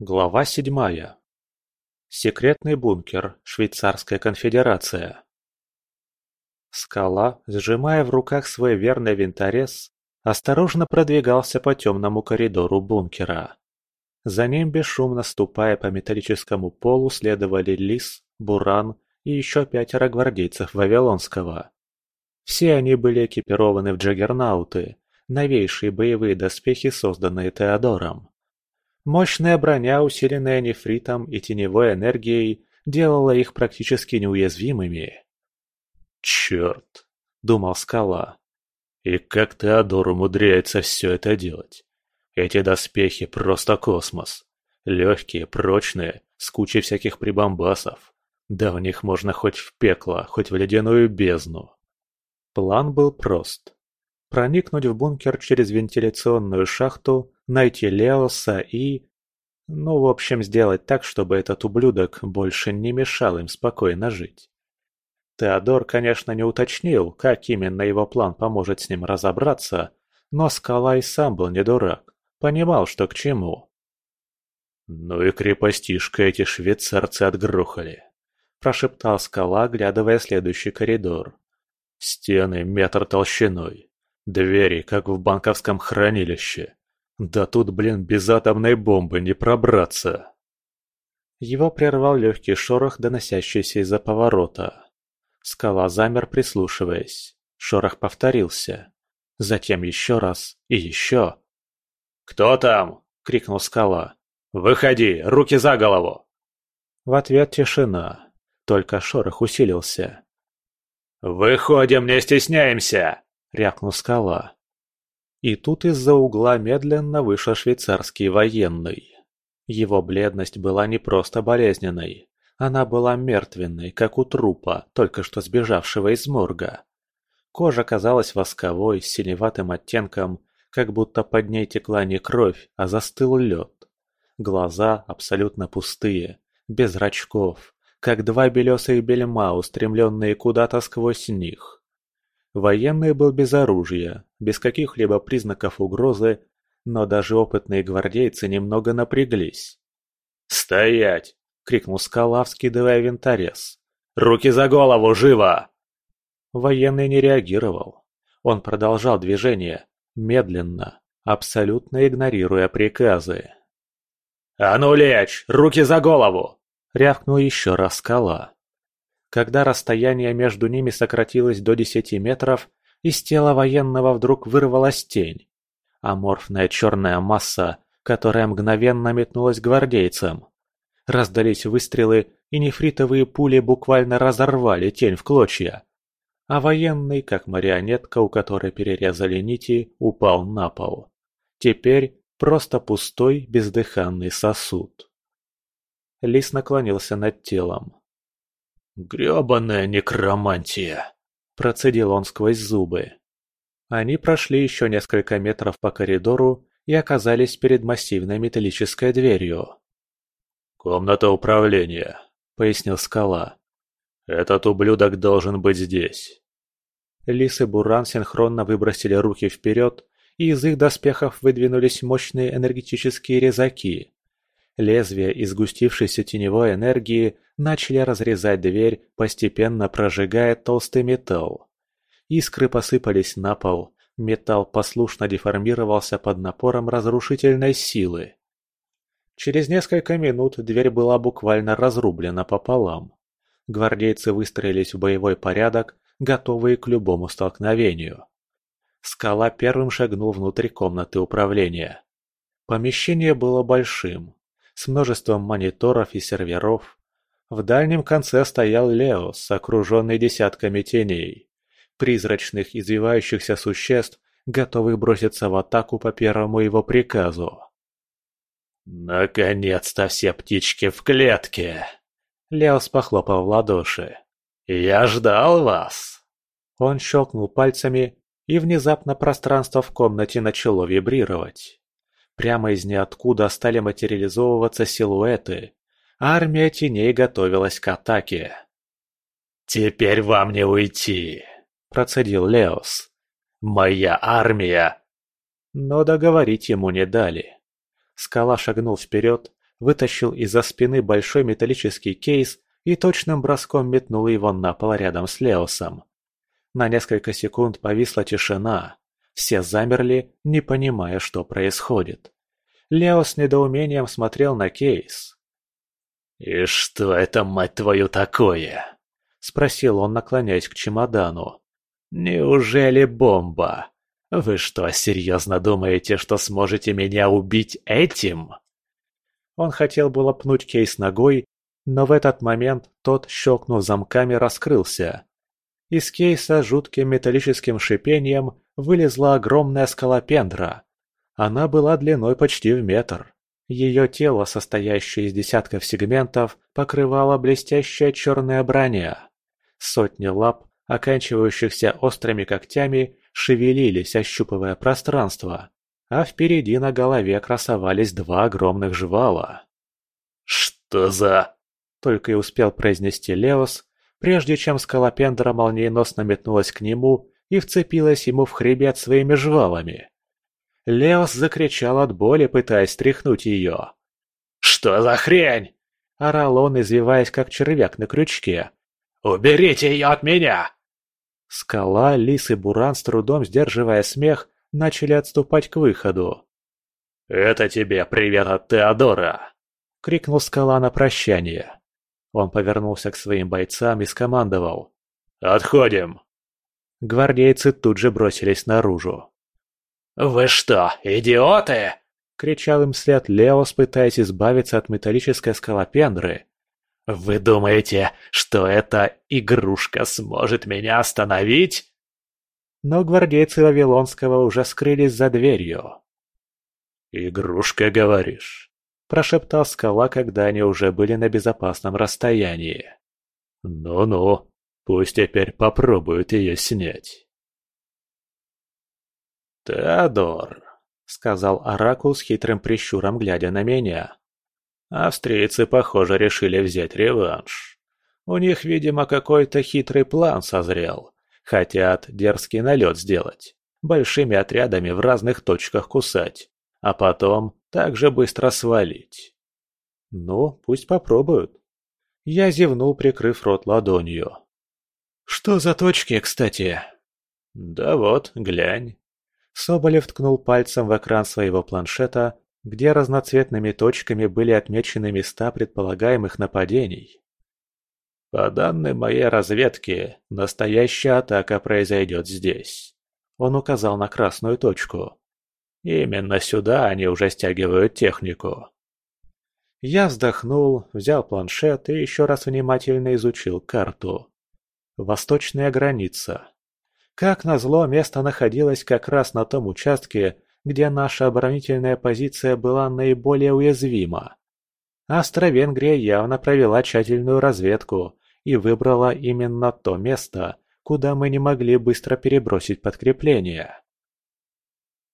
Глава седьмая. Секретный бункер. Швейцарская конфедерация. Скала, сжимая в руках свой верный винторез, осторожно продвигался по темному коридору бункера. За ним, бесшумно ступая по металлическому полу, следовали Лис, Буран и еще пятеро гвардейцев Вавилонского. Все они были экипированы в джаггернауты, новейшие боевые доспехи, созданные Теодором. Мощная броня, усиленная нефритом и теневой энергией, делала их практически неуязвимыми. «Черт!» – думал Скала. «И как Теодор умудряется все это делать? Эти доспехи просто космос. Легкие, прочные, с кучей всяких прибамбасов. Да в них можно хоть в пекло, хоть в ледяную бездну». План был прост. Проникнуть в бункер через вентиляционную шахту найти Леоса и... Ну, в общем, сделать так, чтобы этот ублюдок больше не мешал им спокойно жить. Теодор, конечно, не уточнил, как именно его план поможет с ним разобраться, но Скала и сам был не дурак, понимал, что к чему. «Ну и крепостишко эти швейцарцы отгрохали», – прошептал Скала, оглядывая следующий коридор. «Стены метр толщиной, двери, как в банковском хранилище, да тут, блин, без атомной бомбы не пробраться. Его прервал легкий шорох, доносящийся из-за поворота. Скала замер, прислушиваясь. Шорох повторился. Затем еще раз и еще. «Кто там?» — крикнул Скала. «Выходи! Руки за голову!» В ответ тишина. Только шорох усилился. «Выходим, не стесняемся!» — рявкнул Скала. И тут из-за угла медленно вышел швейцарский военный. Его бледность была не просто болезненной, она была мертвенной, как у трупа, только что сбежавшего из морга. Кожа казалась восковой, с синеватым оттенком, как будто под ней текла не кровь, а застыл лед. Глаза абсолютно пустые, без зрачков, как два белесых бельма, устремленные куда-то сквозь них. Военный был без оружия, без каких-либо признаков угрозы, но даже опытные гвардейцы немного напряглись. «Стоять!» — крикнул Скала, вскидывая винторез. «Руки за голову, живо!» Военный не реагировал. Он продолжал движение, медленно, абсолютно игнорируя приказы. «А ну лечь! Руки за голову!» — рявкнул еще раз Скала. Когда расстояние между ними сократилось до десяти метров, из тела военного вдруг вырвалась тень. Аморфная черная масса, которая мгновенно метнулась гвардейцам. Раздались выстрелы, и нефритовые пули буквально разорвали тень в клочья. А военный, как марионетка, у которой перерезали нити, упал на пол. Теперь просто пустой бездыханный сосуд. Лис наклонился над телом. «Грёбаная некромантия!» – процедил он сквозь зубы. Они прошли еще несколько метров по коридору и оказались перед массивной металлической дверью. «Комната управления», – пояснил Скала. «Этот ублюдок должен быть здесь». Лис и Буран синхронно выбросили руки вперед, и из их доспехов выдвинулись мощные энергетические резаки. Лезвия из теневой энергии начали разрезать дверь, постепенно прожигая толстый металл. Искры посыпались на пол, металл послушно деформировался под напором разрушительной силы. Через несколько минут дверь была буквально разрублена пополам. Гвардейцы выстроились в боевой порядок, готовые к любому столкновению. Скала первым шагнул внутрь комнаты управления. Помещение было большим, с множеством мониторов и серверов. В дальнем конце стоял Леос, окруженный десятками теней. Призрачных извивающихся существ, готовых броситься в атаку по первому его приказу. «Наконец-то все птички в клетке!» Леос похлопал в ладоши. «Я ждал вас!» Он щелкнул пальцами, и внезапно пространство в комнате начало вибрировать. Прямо из ниоткуда стали материализовываться силуэты. Армия теней готовилась к атаке. «Теперь вам не уйти», – процедил Леос. «Моя армия!» Но договорить ему не дали. Скала шагнул вперед, вытащил из-за спины большой металлический кейс и точным броском метнул его на пол рядом с Леосом. На несколько секунд повисла тишина. Все замерли, не понимая, что происходит. Лео с недоумением смотрел на кейс. «И что это, мать твою, такое?» – спросил он, наклоняясь к чемодану. «Неужели бомба? Вы что, серьезно думаете, что сможете меня убить этим?» Он хотел было пнуть кейс ногой, но в этот момент тот, щелкнув замками, раскрылся. Из кейса жутким металлическим шипением вылезла огромная скалопендра. Она была длиной почти в метр. Ее тело, состоящее из десятков сегментов, покрывала блестящая черная броня. Сотни лап, оканчивающихся острыми когтями, шевелились, ощупывая пространство, а впереди на голове красовались два огромных жвала. «Что за...» Только и успел произнести Леос, прежде чем скалопендра молниеносно метнулась к нему и вцепилась ему в хребет своими жвалами. Леос закричал от боли, пытаясь стряхнуть ее. «Что за хрень?» – орал он, извиваясь как червяк на крючке. «Уберите ее от меня!» Скала, Лис и Буран, с трудом сдерживая смех, начали отступать к выходу. «Это тебе привет от Теодора!» — крикнул Скала на прощание. Он повернулся к своим бойцам и скомандовал. «Отходим!» Гвардейцы тут же бросились наружу. «Вы что, идиоты?» — кричал им вслед Леос, пытаясь избавиться от металлической скалопендры. «Вы думаете, что эта игрушка сможет меня остановить?» Но гвардейцы Вавилонского уже скрылись за дверью. «Игрушка, говоришь?» прошептал скала, когда они уже были на безопасном расстоянии. «Ну-ну, пусть теперь попробуют ее снять». «Теодор», — сказал Оракул с хитрым прищуром, глядя на меня. «Австрийцы, похоже, решили взять реванш. У них, видимо, какой-то хитрый план созрел. Хотят дерзкий налет сделать, большими отрядами в разных точках кусать, а потом так же быстро свалить. Ну, пусть попробуют. Я зевнул, прикрыв рот ладонью. Что за точки, кстати? Да вот, глянь. Соболев ткнул пальцем в экран своего планшета, где разноцветными точками были отмечены места предполагаемых нападений. По данным моей разведки, настоящая атака произойдет здесь. Он указал на красную точку. Именно сюда они уже стягивают технику. Я вздохнул, взял планшет и еще раз внимательно изучил карту. Восточная граница. Как назло, место находилось как раз на том участке, где наша оборонительная позиция была наиболее уязвима. Австро-Венгрия явно провела тщательную разведку и выбрала именно то место, куда мы не могли быстро перебросить подкрепление.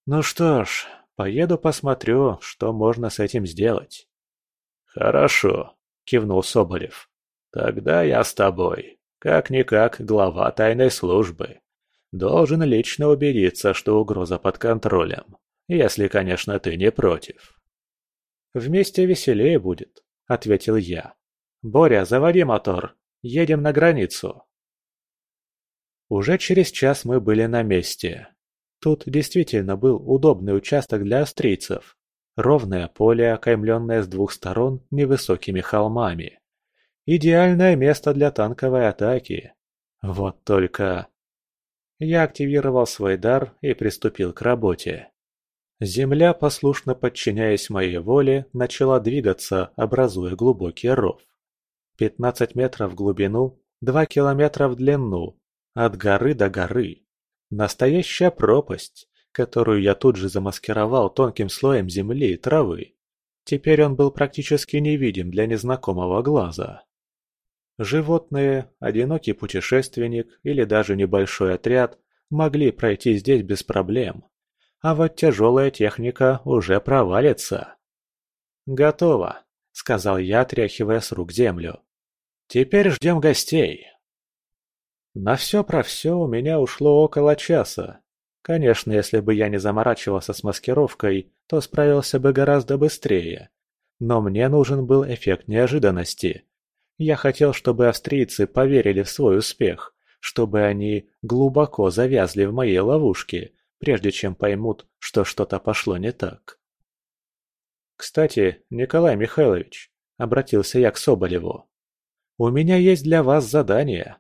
Ну что ж, поеду посмотрю, что можно с этим сделать. Хорошо, кивнул Соболев. Тогда я с тобой. Как-никак глава тайной службы. Должен лично убедиться, что угроза под контролем. Если, конечно, ты не против. Вместе веселее будет, ответил я. Боря, заводи мотор. Едем на границу. Уже через час мы были на месте. Тут действительно был удобный участок для австрийцев. Ровное поле, окаймленное с двух сторон невысокими холмами. Идеальное место для танковой атаки. Вот только... Я активировал свой дар и приступил к работе. Земля, послушно подчиняясь моей воле, начала двигаться, образуя глубокий ров. 15 метров в глубину, 2 километра в длину, от горы до горы. Настоящая пропасть, которую я тут же замаскировал тонким слоем земли и травы. Теперь он был практически невидим для незнакомого глаза. Животные, одинокий путешественник или даже небольшой отряд могли пройти здесь без проблем. А вот тяжелая техника уже провалится. «Готово», — сказал я, отряхивая с рук землю. «Теперь ждем гостей». На все про все у меня ушло около часа. Конечно, если бы я не заморачивался с маскировкой, то справился бы гораздо быстрее. Но мне нужен был эффект неожиданности. Я хотел, чтобы австрийцы поверили в свой успех, чтобы они глубоко завязли в моей ловушке, прежде чем поймут, что что-то пошло не так. «Кстати, Николай Михайлович», — обратился я к Соболеву, — «у меня есть для вас задание.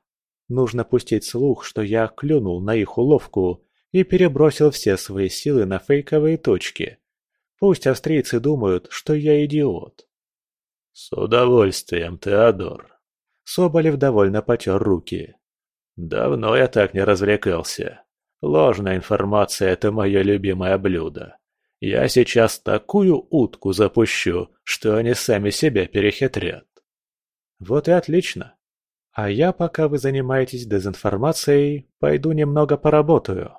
Нужно пустить слух, что я клюнул на их уловку и перебросил все свои силы на фейковые точки. Пусть австрийцы думают, что я идиот». «С удовольствием, Теодор». Соболев довольно потер руки. «Давно я так не развлекался. Ложная информация – это мое любимое блюдо. Я сейчас такую утку запущу, что они сами себя перехитрят. Вот и отлично. А я, пока вы занимаетесь дезинформацией, пойду немного поработаю.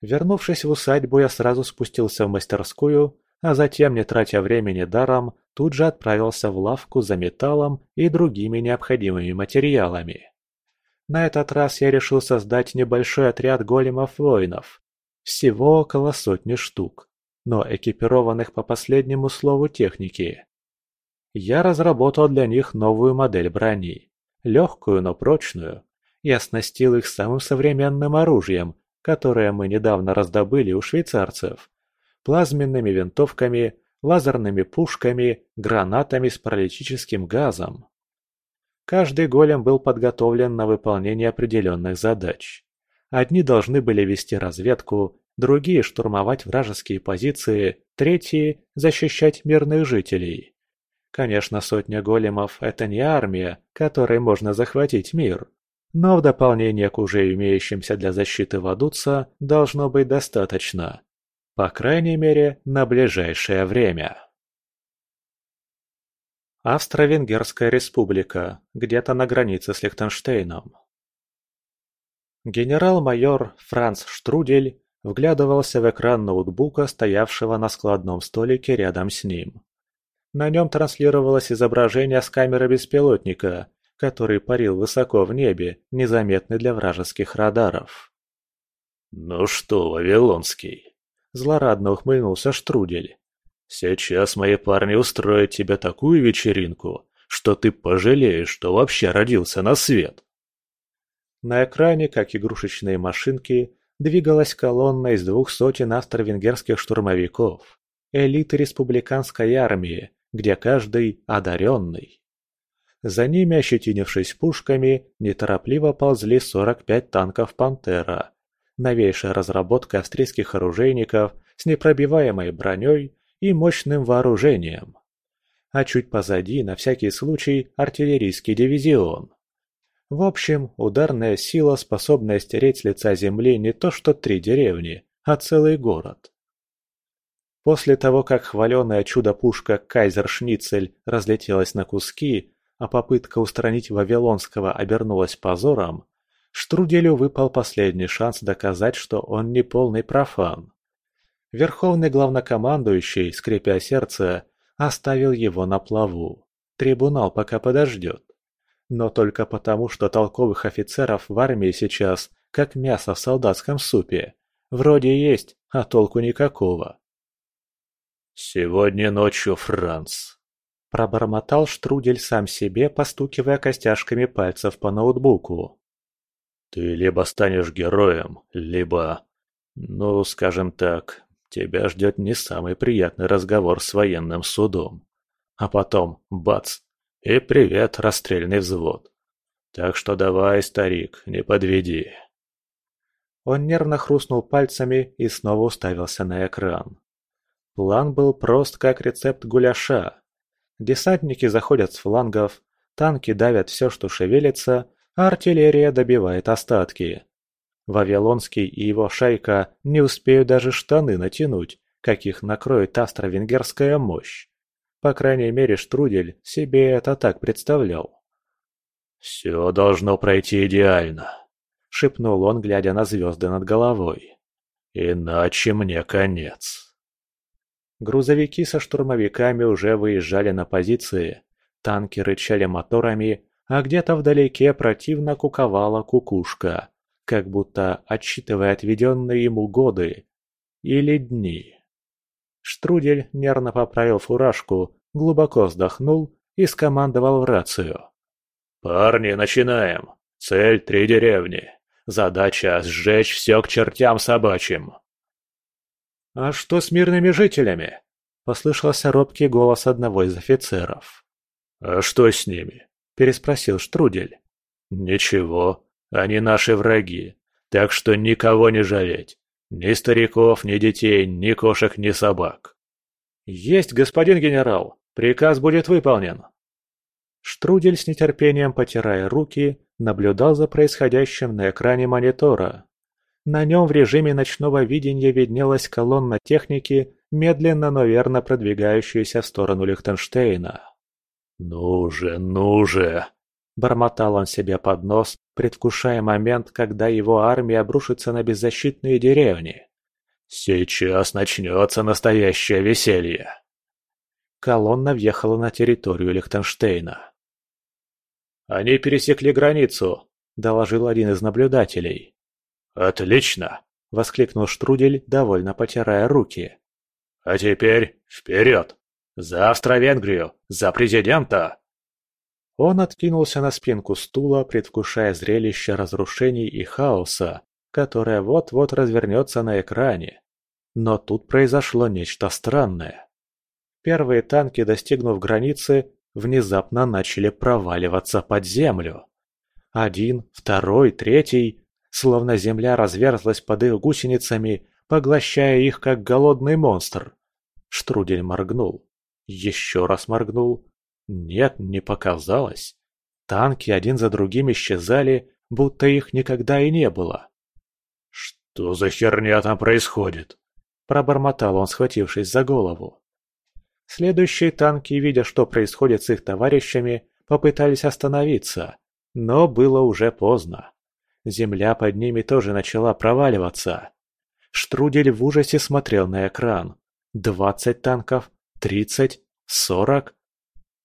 Вернувшись в усадьбу, я сразу спустился в мастерскую, а затем, не тратя времени даром, тут же отправился в лавку за металлом и другими необходимыми материалами. На этот раз я решил создать небольшой отряд големов-воинов. Всего около сотни штук, но экипированных по последнему слову техники. Я разработал для них новую модель брони. Легкую, но прочную. И оснастил их самым современным оружием, которое мы недавно раздобыли у швейцарцев. Плазменными винтовками, лазерными пушками, гранатами с паралитическим газом. Каждый голем был подготовлен на выполнение определенных задач. Одни должны были вести разведку, другие – штурмовать вражеские позиции, третьи – защищать мирных жителей. Конечно, сотня големов – это не армия, которой можно захватить мир. Но в дополнение к уже имеющимся для защиты Вадуца должно быть достаточно. По крайней мере, на ближайшее время. Австро-Венгерская республика, где-то на границе с Лихтенштейном. Генерал-майор Франц Штрудель вглядывался в экран ноутбука, стоявшего на складном столике рядом с ним. На нем транслировалось изображение с камеры беспилотника, который парил высоко в небе, незаметный для вражеских радаров. «Ну что, Вавилонский?» – злорадно ухмыльнулся Штрудель. Сейчас мои парни устроят тебе такую вечеринку, что ты пожалеешь, что вообще родился на свет. На экране, как игрушечные машинки, двигалась колонна из двух сотен австро-венгерских штурмовиков, элиты республиканской армии, где каждый одаренный. За ними, ощетинившись пушками, неторопливо ползли 45 танков «Пантера», новейшая разработка австрийских оружейников с непробиваемой броней и мощным вооружением. А чуть позади, на всякий случай, артиллерийский дивизион. В общем, ударная сила, способная стереть с лица земли не то что три деревни, а целый город. После того, как хваленое чудо-пушка «Кайзер Шницель» разлетелась на куски, а попытка устранить Вавилонского обернулась позором, Штруделю выпал последний шанс доказать, что он не полный профан. Верховный главнокомандующий, скрипя сердце, оставил его на плаву. Трибунал пока подождет. Но только потому, что толковых офицеров в армии сейчас, как мясо в солдатском супе. Вроде есть, а толку никакого. «Сегодня ночью, Франц», – пробормотал Штрудель сам себе, постукивая костяшками пальцев по ноутбуку. «Ты либо станешь героем, либо, ну, скажем так, тебя ждет не самый приятный разговор с военным судом. А потом, бац, и привет, расстрельный взвод. Так что давай, старик, не подведи. Он нервно хрустнул пальцами и снова уставился на экран. План был прост, как рецепт гуляша. Десантники заходят с флангов, танки давят все, что шевелится, артиллерия добивает остатки. Вавилонский и его шайка не успеют даже штаны натянуть, как их накроет австро-венгерская мощь. По крайней мере, Штрудель себе это так представлял. «Все должно пройти идеально», — шепнул он, глядя на звезды над головой. «Иначе мне конец». Грузовики со штурмовиками уже выезжали на позиции, танки рычали моторами, а где-то вдалеке противно куковала кукушка как будто отсчитывая отведенные ему годы или дни. Штрудель нервно поправил фуражку, глубоко вздохнул и скомандовал в рацию. «Парни, начинаем! Цель — три деревни. Задача — сжечь все к чертям собачьим!» «А что с мирными жителями?» — послышался робкий голос одного из офицеров. «А что с ними?» — переспросил Штрудель. «Ничего, они наши враги, так что никого не жалеть. Ни стариков, ни детей, ни кошек, ни собак». «Есть, господин генерал! Приказ будет выполнен!» Штрудель с нетерпением, потирая руки, наблюдал за происходящим на экране монитора. На нем в режиме ночного видения виднелась колонна техники, медленно, но верно продвигающаяся в сторону Лихтенштейна. «Ну же, ну же!» – бормотал он себе под нос, предвкушая момент, когда его армия обрушится на беззащитные деревни. «Сейчас начнется настоящее веселье!» Колонна въехала на территорию Лихтенштейна. «Они пересекли границу», – доложил один из наблюдателей. «Отлично!» – воскликнул Штрудель, довольно потирая руки. «А теперь вперед! За Австро-Венгрию! За президента!» Он откинулся на спинку стула, предвкушая зрелище разрушений и хаоса, которое вот-вот развернется на экране. Но тут произошло нечто странное. Первые танки, достигнув границы, внезапно начали проваливаться под землю. Один, второй, третий словно земля разверзлась под их гусеницами, поглощая их, как голодный монстр. Штрудель моргнул. Еще раз моргнул. Нет, не показалось. Танки один за другим исчезали, будто их никогда и не было. «Что за херня там происходит?» Пробормотал он, схватившись за голову. Следующие танки, видя, что происходит с их товарищами, попытались остановиться, но было уже поздно. Земля под ними тоже начала проваливаться. Штрудель в ужасе смотрел на экран. Двадцать танков, тридцать, сорок.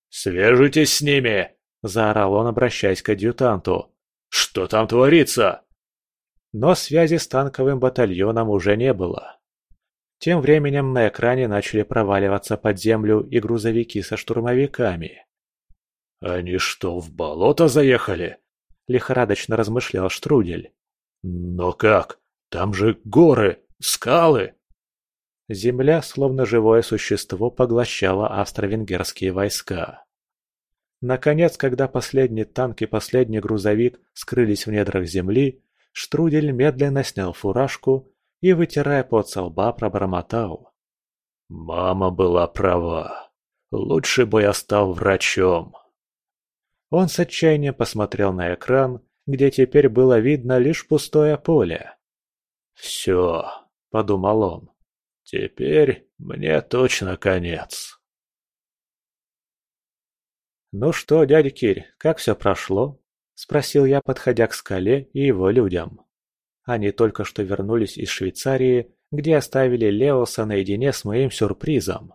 «Свяжитесь с ними!» – заорал он, обращаясь к адъютанту. «Что там творится?» Но связи с танковым батальоном уже не было. Тем временем на экране начали проваливаться под землю и грузовики со штурмовиками. «Они что, в болото заехали?» лихорадочно размышлял Штрудель. «Но как? Там же горы, скалы!» Земля, словно живое существо, поглощала австро-венгерские войска. Наконец, когда последний танк и последний грузовик скрылись в недрах земли, Штрудель медленно снял фуражку и, вытирая пот со лба, пробормотал. «Мама была права. Лучше бы я стал врачом». Он с отчаянием посмотрел на экран, где теперь было видно лишь пустое поле. «Все», — подумал он, — «теперь мне точно конец». «Ну что, дядя Кирь, как все прошло?» — спросил я, подходя к скале и его людям. Они только что вернулись из Швейцарии, где оставили Леоса наедине с моим сюрпризом.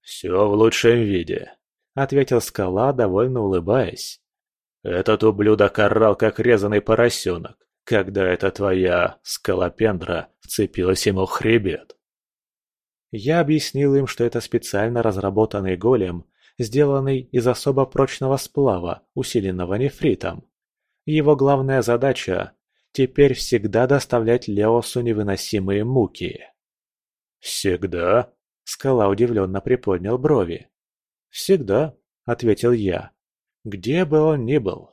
«Все в лучшем виде», — ответил скала, довольно улыбаясь. «Этот ублюдок орал, как резаный поросенок, когда эта твоя скалопендра вцепилась ему в хребет». Я объяснил им, что это специально разработанный голем, сделанный из особо прочного сплава, усиленного нефритом. Его главная задача – теперь всегда доставлять Леосу невыносимые муки. «Всегда?» – скала удивленно приподнял брови. «Всегда», — ответил я. «Где бы он ни был.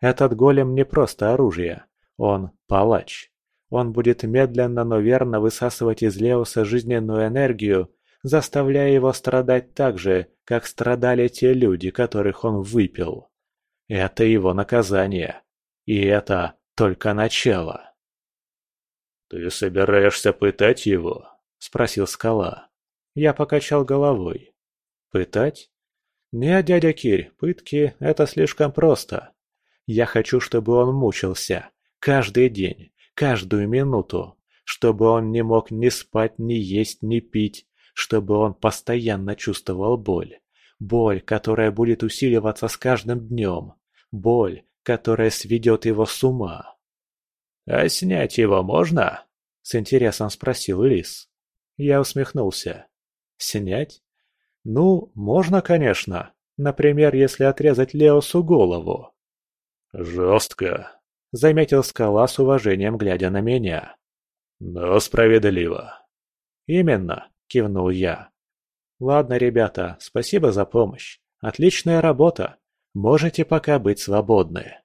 Этот голем не просто оружие. Он палач. Он будет медленно, но верно высасывать из Леуса жизненную энергию, заставляя его страдать так же, как страдали те люди, которых он выпил. Это его наказание. И это только начало. «Ты собираешься пытать его?» – спросил скала. Я покачал головой. «Пытать? «Нет, дядя Кирь, пытки – это слишком просто. Я хочу, чтобы он мучился. Каждый день, каждую минуту. Чтобы он не мог ни спать, ни есть, ни пить. Чтобы он постоянно чувствовал боль. Боль, которая будет усиливаться с каждым днем. Боль, которая сведет его с ума». «А снять его можно?» – с интересом спросил Лис. Я усмехнулся. Снять? Ну, можно, конечно. Например, если отрезать Леосу голову. Жестко, заметил скала с уважением, глядя на меня. Но справедливо. Именно, кивнул я. Ладно, ребята, спасибо за помощь. Отличная работа. Можете пока быть свободны.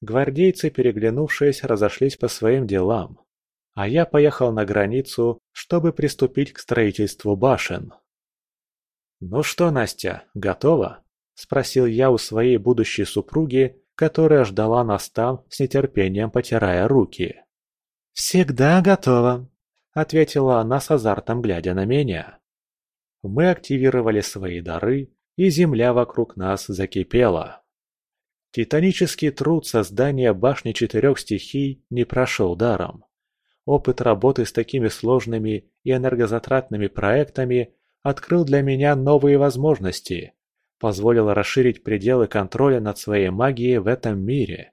Гвардейцы, переглянувшись, разошлись по своим делам, а я поехал на границу, чтобы приступить к строительству башен. «Ну что, Настя, готова?» – спросил я у своей будущей супруги, которая ждала нас там, с нетерпением потирая руки. «Всегда готова», – ответила она с азартом, глядя на меня. Мы активировали свои дары, и земля вокруг нас закипела. Титанический труд создания башни четырех стихий не прошел даром. Опыт работы с такими сложными и энергозатратными проектами открыл для меня новые возможности, позволил расширить пределы контроля над своей магией в этом мире.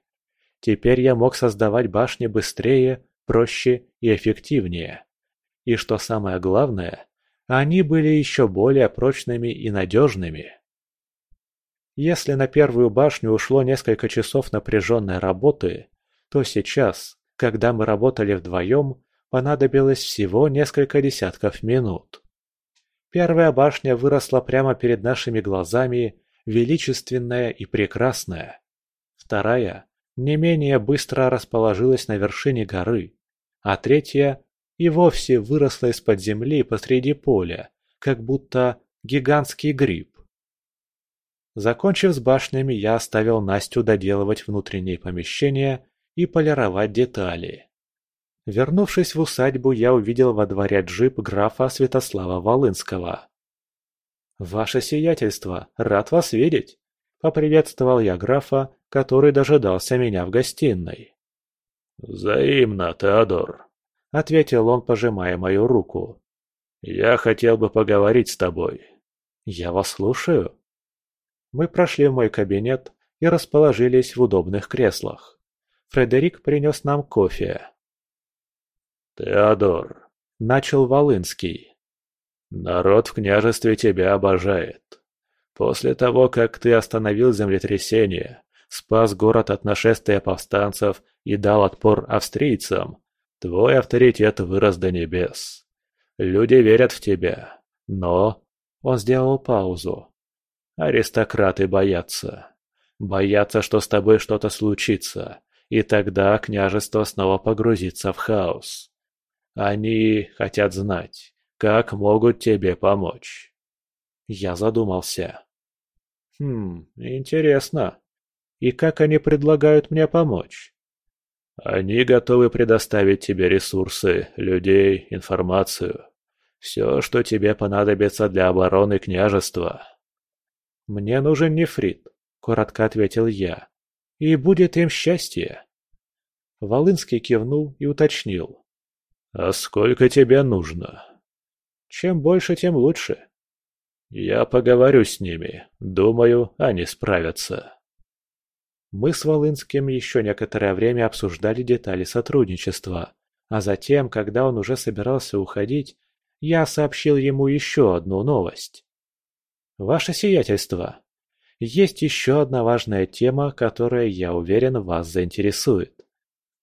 Теперь я мог создавать башни быстрее, проще и эффективнее. И что самое главное, они были еще более прочными и надежными. Если на первую башню ушло несколько часов напряженной работы, то сейчас, когда мы работали вдвоем, понадобилось всего несколько десятков минут. Первая башня выросла прямо перед нашими глазами, величественная и прекрасная. Вторая не менее быстро расположилась на вершине горы, а третья и вовсе выросла из-под земли посреди поля, как будто гигантский гриб. Закончив с башнями, я оставил Настю доделывать внутренние помещения и полировать детали. Вернувшись в усадьбу, я увидел во дворе джип графа Святослава Волынского. «Ваше сиятельство, рад вас видеть!» – поприветствовал я графа, который дожидался меня в гостиной. «Взаимно, Теодор», – ответил он, пожимая мою руку. «Я хотел бы поговорить с тобой». «Я вас слушаю», мы прошли в мой кабинет и расположились в удобных креслах. Фредерик принес нам кофе. «Теодор», — начал Волынский, — «народ в княжестве тебя обожает. После того, как ты остановил землетрясение, спас город от нашествия повстанцев и дал отпор австрийцам, твой авторитет вырос до небес. Люди верят в тебя, но...» Он сделал паузу. Аристократы боятся. Боятся, что с тобой что-то случится, и тогда княжество снова погрузится в хаос. Они хотят знать, как могут тебе помочь. Я задумался. Хм, интересно. И как они предлагают мне помочь? Они готовы предоставить тебе ресурсы, людей, информацию. Все, что тебе понадобится для обороны княжества. «Мне нужен нефрит», — коротко ответил я. «И будет им счастье». Волынский кивнул и уточнил. «А сколько тебе нужно?» «Чем больше, тем лучше». «Я поговорю с ними. Думаю, они справятся». Мы с Волынским еще некоторое время обсуждали детали сотрудничества, а затем, когда он уже собирался уходить, я сообщил ему еще одну новость. Ваше сиятельство, есть еще одна важная тема, которая, я уверен, вас заинтересует.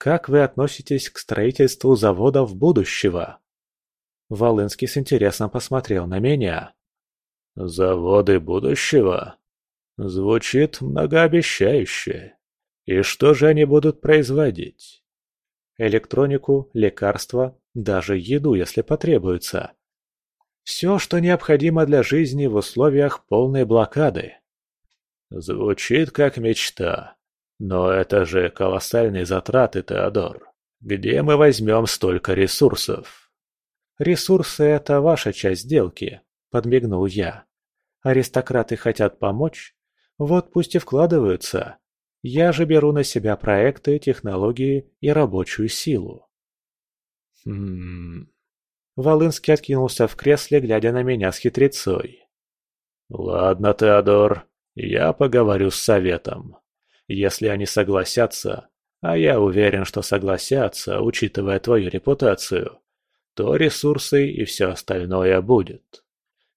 Как вы относитесь к строительству заводов будущего? Волынский с интересом посмотрел на меня. «Заводы будущего?» Звучит многообещающе. И что же они будут производить? Электронику, лекарства, даже еду, если потребуется. Все, что необходимо для жизни в условиях полной блокады. Звучит как мечта. Но это же колоссальные затраты, Теодор. Где мы возьмем столько ресурсов? Ресурсы – это ваша часть сделки, подмигнул я. Аристократы хотят помочь? Вот пусть и вкладываются. Я же беру на себя проекты, технологии и рабочую силу. Хм... Волынский откинулся в кресле, глядя на меня с хитрецой. «Ладно, Теодор, я поговорю с советом. Если они согласятся, а я уверен, что согласятся, учитывая твою репутацию, то ресурсы и все остальное будет.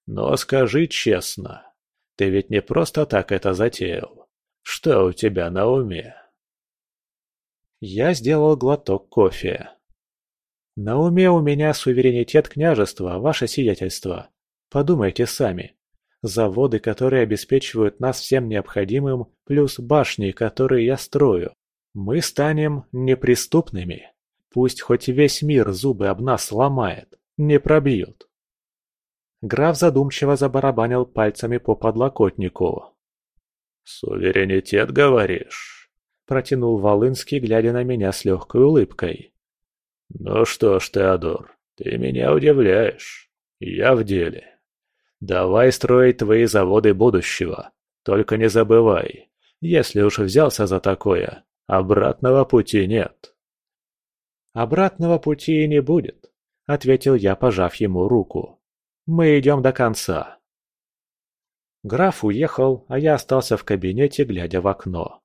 Но скажи честно, ты ведь не просто так это затеял. Что у тебя на уме?» Я сделал глоток кофе. «На уме у меня суверенитет княжества, ваше сиятельство. Подумайте сами. Заводы, которые обеспечивают нас всем необходимым, плюс башни, которые я строю. Мы станем неприступными. Пусть хоть весь мир зубы об нас ломает, не пробьют. Граф задумчиво забарабанил пальцами по подлокотнику. «Суверенитет, говоришь?» – протянул Волынский, глядя на меня с легкой улыбкой. «Ну что ж, Теодор, ты меня удивляешь. Я в деле. Давай строить твои заводы будущего. Только не забывай, если уж взялся за такое, обратного пути нет». «Обратного пути и не будет», — ответил я, пожав ему руку. «Мы идем до конца». Граф уехал, а я остался в кабинете, глядя в окно.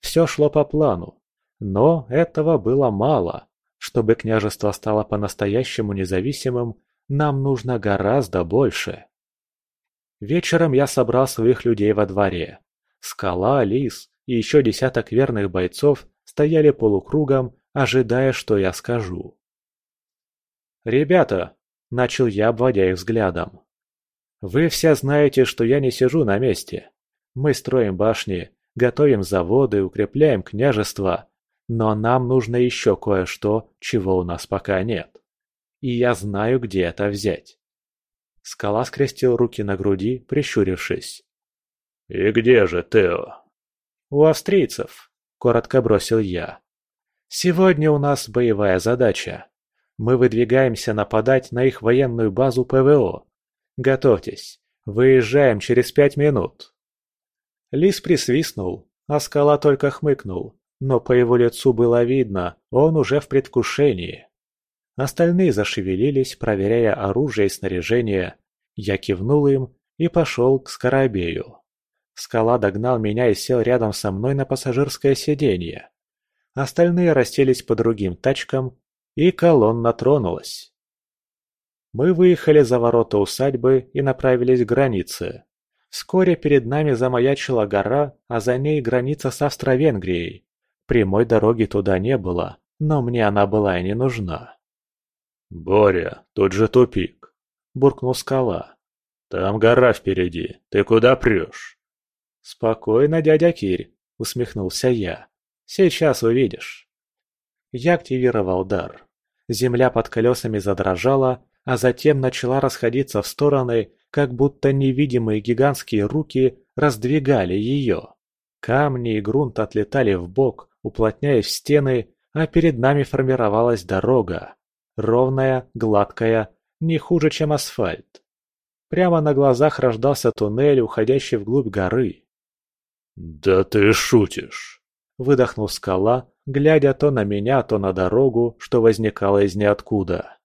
Все шло по плану, но этого было мало. Чтобы княжество стало по-настоящему независимым, нам нужно гораздо больше. Вечером я собрал своих людей во дворе. Скала, Лис и еще десяток верных бойцов стояли полукругом, ожидая, что я скажу. «Ребята!» – начал я, обводя их взглядом. «Вы все знаете, что я не сижу на месте. Мы строим башни, готовим заводы, укрепляем княжество, но нам нужно еще кое-что, чего у нас пока нет. И я знаю, где это взять». Скала скрестил руки на груди, прищурившись. «И где же Тео?» «У австрийцев», — коротко бросил я. Сегодня у нас боевая задача. Мы выдвигаемся нападать на их военную базу ПВО. Готовьтесь, выезжаем через пять минут. Лис присвистнул, а скала только хмыкнул, но по его лицу было видно, он уже в предвкушении. Остальные зашевелились, проверяя оружие и снаряжение. Я кивнул им и пошел к Скоробею. Скала догнал меня и сел рядом со мной на пассажирское сиденье. Остальные расселись по другим тачкам, и колонна тронулась. Мы выехали за ворота усадьбы и направились к границе. Вскоре перед нами замаячила гора, а за ней граница с Австро-Венгрией. Прямой дороги туда не было, но мне она была и не нужна. «Боря, тут же тупик», — буркнул скала. «Там гора впереди, ты куда прешь?» «Спокойно, дядя Кирь», — усмехнулся я. Сейчас увидишь. Я активировал дар. Земля под колесами задрожала, а затем начала расходиться в стороны, как будто невидимые гигантские руки раздвигали ее. Камни и грунт отлетали в бок, уплотняясь в стены, а перед нами формировалась дорога. Ровная, гладкая, не хуже, чем асфальт. Прямо на глазах рождался туннель, уходящий вглубь горы. «Да ты шутишь!» выдохнул скала, глядя то на меня, то на дорогу, что возникала из ниоткуда.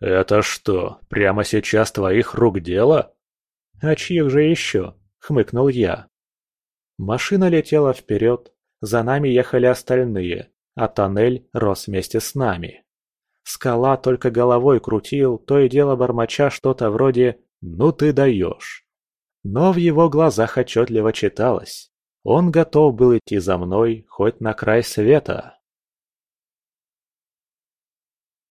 «Это что, прямо сейчас твоих рук дело?» «А чьих же еще?» — хмыкнул я. Машина летела вперед, за нами ехали остальные, а тоннель рос вместе с нами. Скала только головой крутил, то и дело бормоча что-то вроде «ну ты даешь». Но в его глазах отчетливо читалось. Он готов был идти за мной хоть на край света.